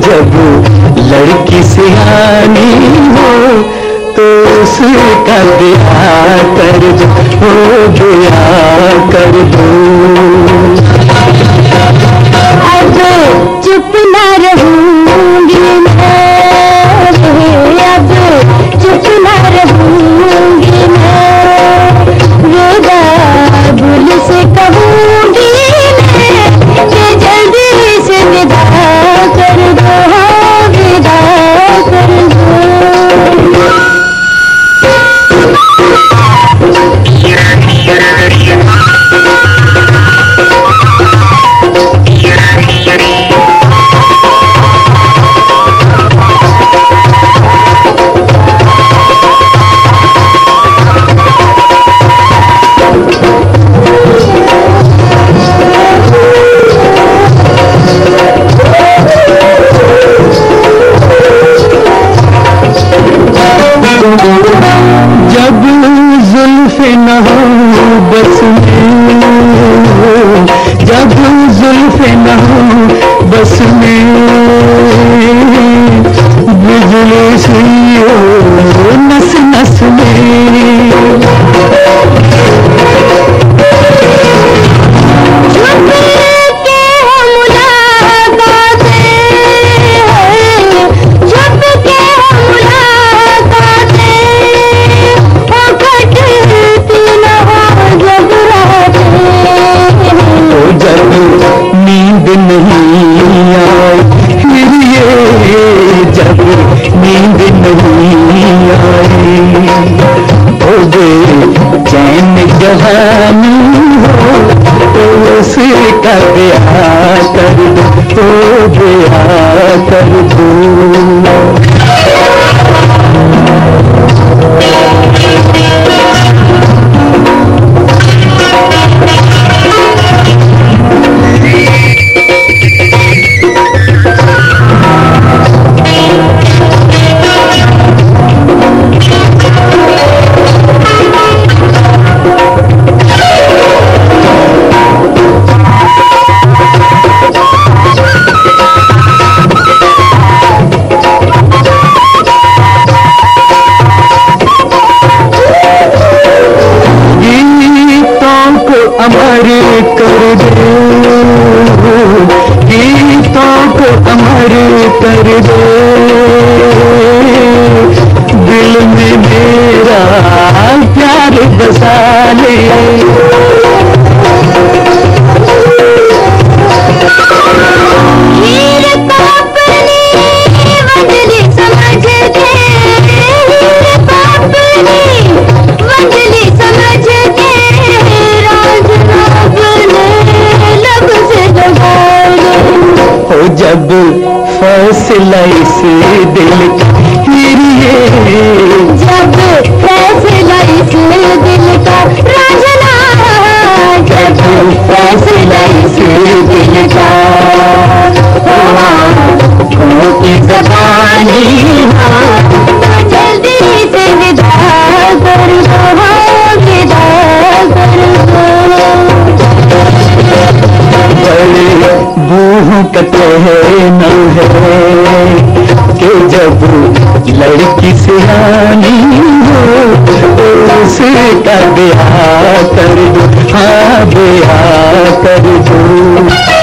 जब लड़की सियानी हो तो उसका ब्याह कर हो गया कर नहीं आए जब नींद नहीं आए ओ बे चैन जवानी हो तो उसका ब्याह कर दो तो ब्याह कर दो। गीतों को अमर कर दे। दिल में मेरा हो जब फैसला इस दिल का जब फैसला इस दिल का राजना जब फैसला इस दिल का की जबानी लड़की सियानी हो तो उसका ब्याह कर दो हाँ ब्याह कर दो।